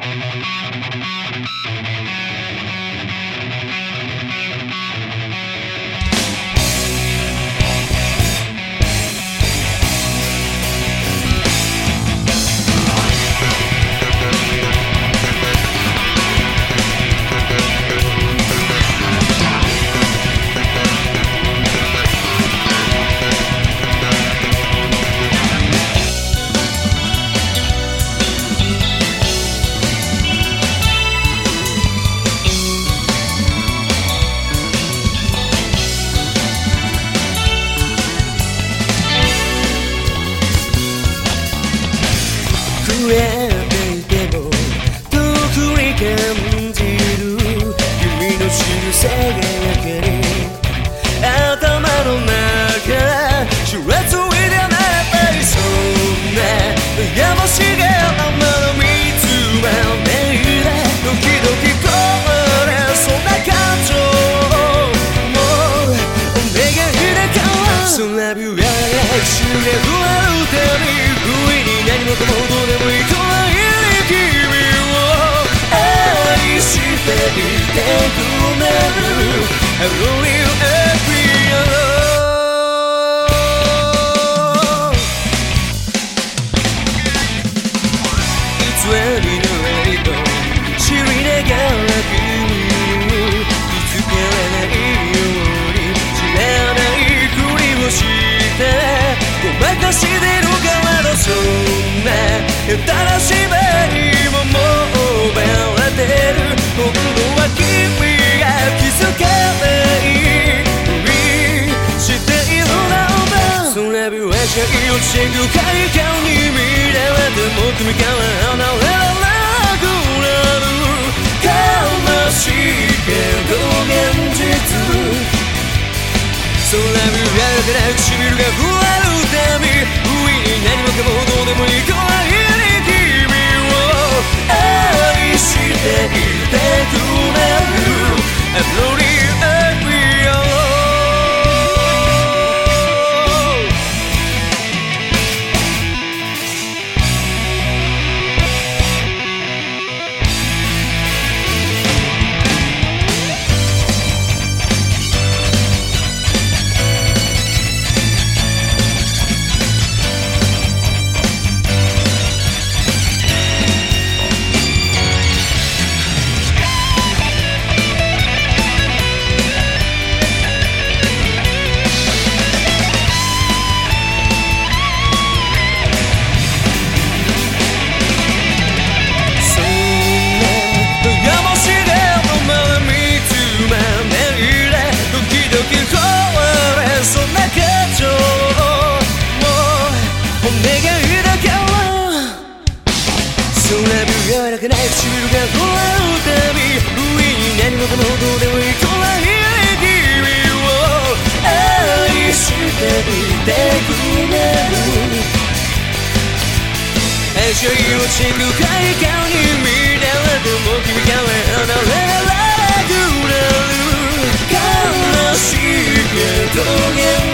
Thank you. Hello. しか命ぐかい顔に見れれでも君から離れなくなる悲しいけど現実空見上げた唇がふわそんな柔らかな唇が空をたび上に何もかもどうでもいいとらに君を愛したりできない愛情を散る快感に見られても君から離れなくなる悲しいけど